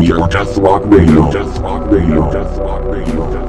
rock radio, just rock radio, just rock radio, just rock radio.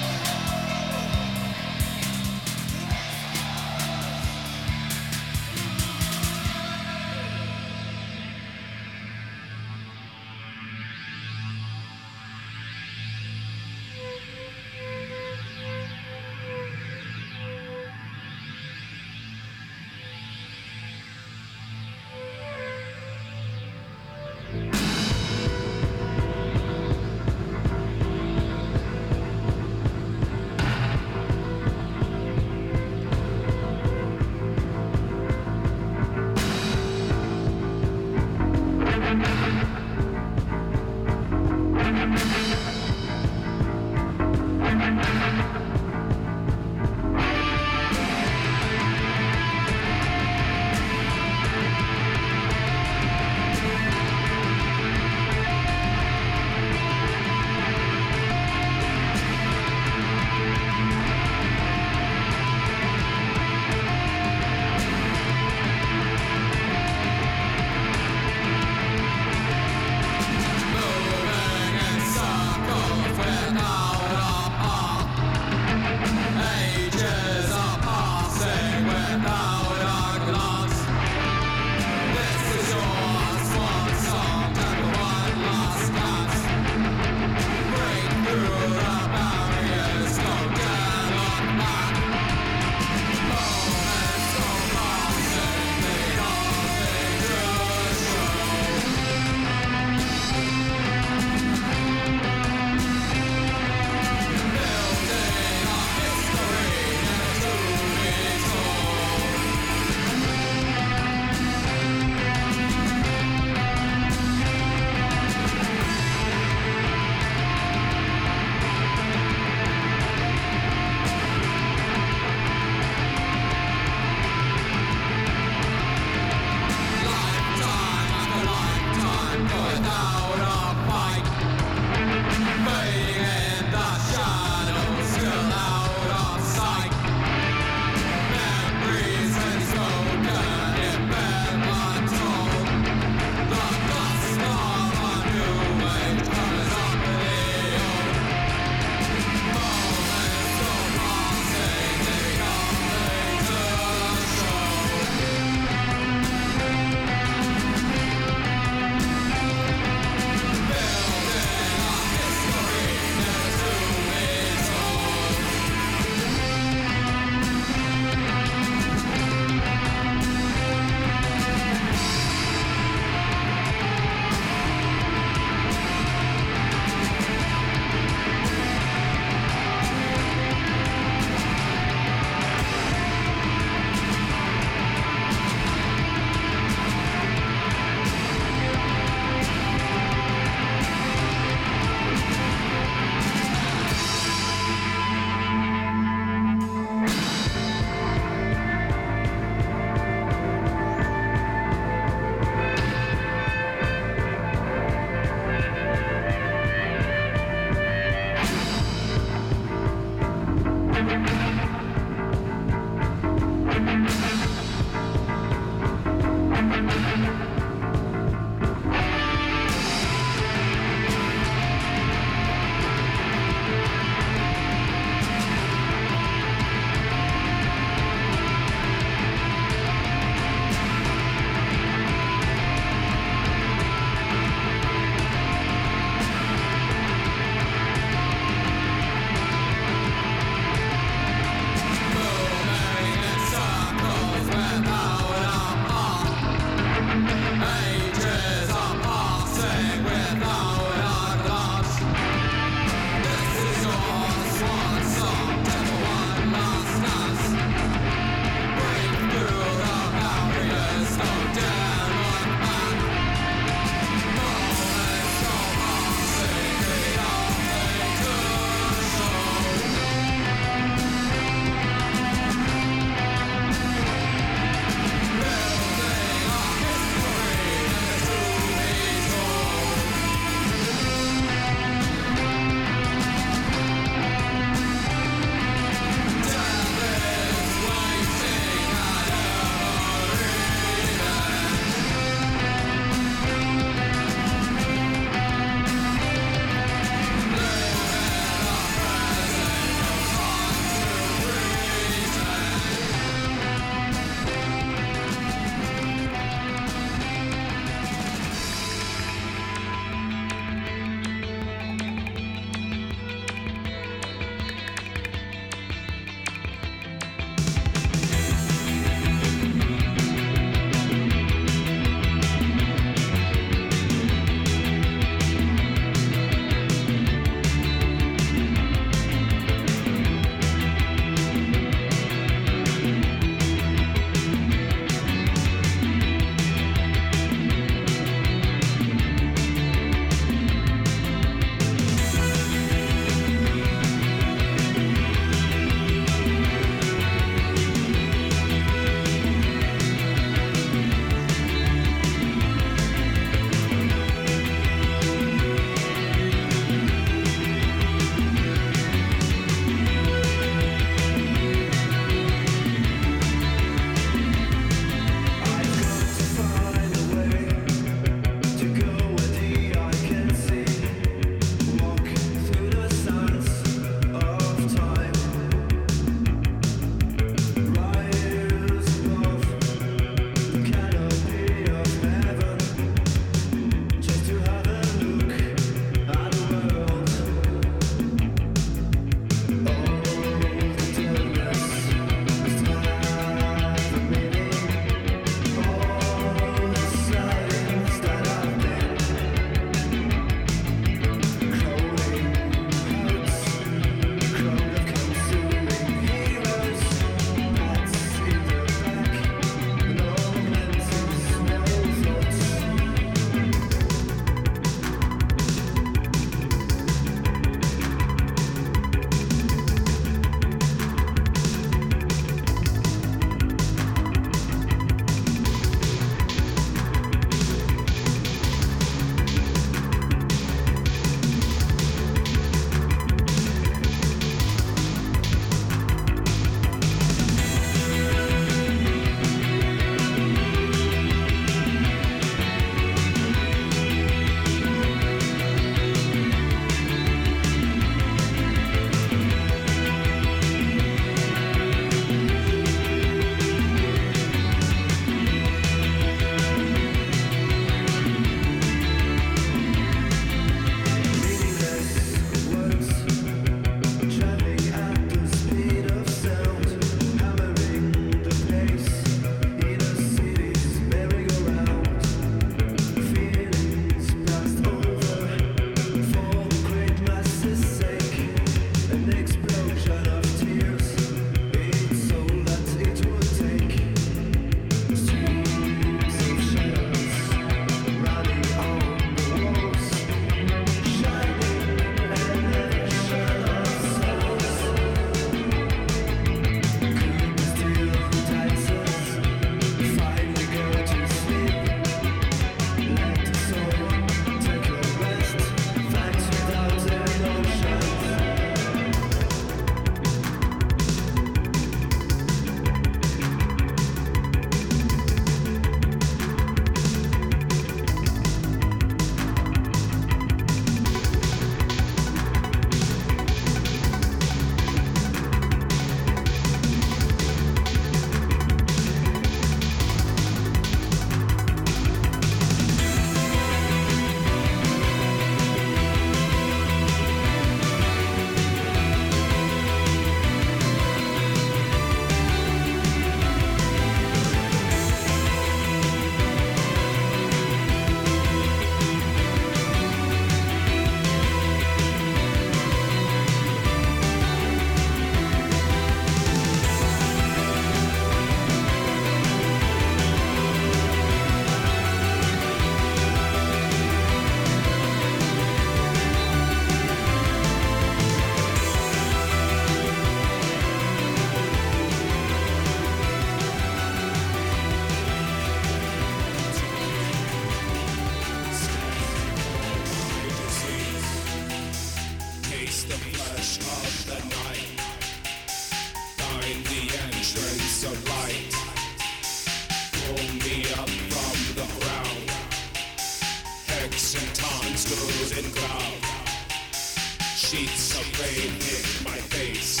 Hit my face.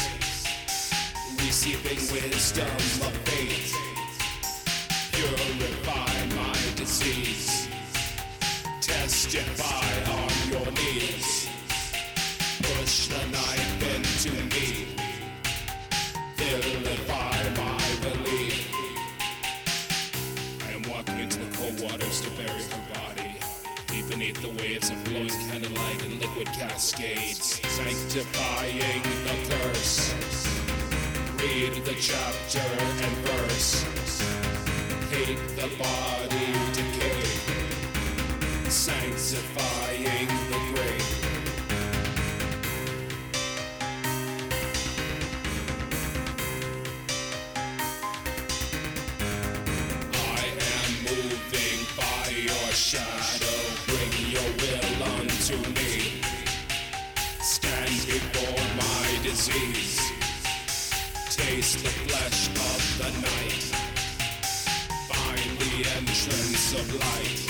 Receiving wisdom of faith. Purify my disease. Testify on your knees. Push the knife into me. Vilify my belief. I am walking into the cold waters to bury her body. Deep beneath the waves of flowing candlelight and liquid cascades. Sanctifying the curse. Read the chapter and verse. Hate the body decay. Sanctifying the disease. Taste the flesh of the night. Find the entrance of light.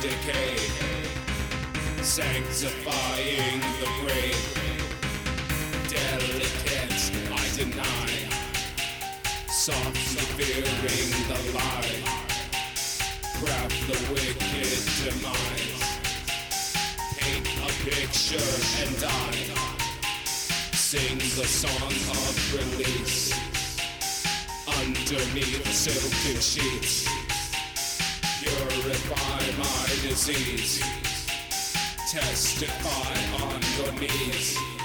Decay. Sanctifying the grave. Delicate, I deny. Softly fearing the lie. Craft the wicked demise. Paint a picture and die. Sing the song of release underneath silken sheets. Purify my disease. Testify on your knees.